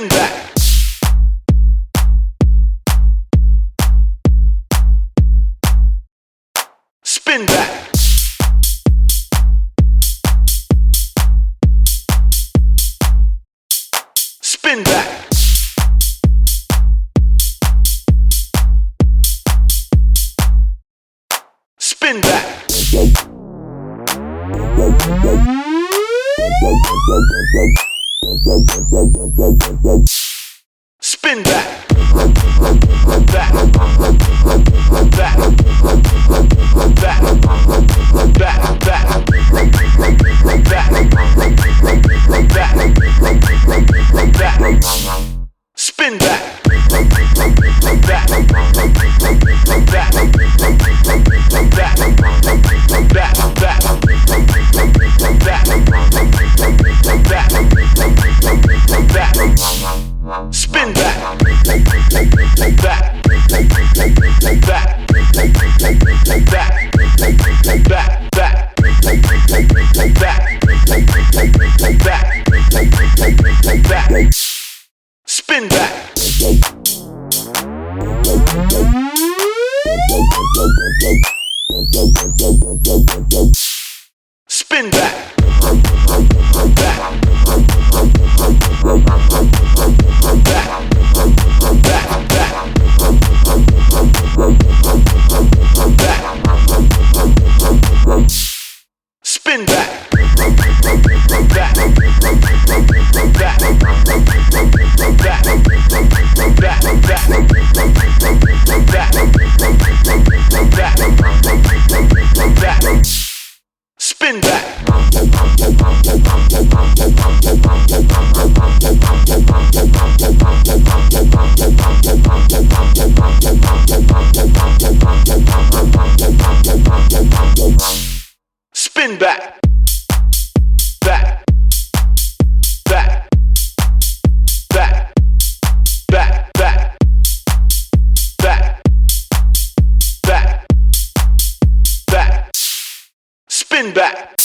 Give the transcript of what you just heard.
Spin back. Spin back. Spin back. Spin back. Spin back. Back. Back. Back. Back. Back. Back. Spin back. Back. Back. Back. Back. spin back. Spin back.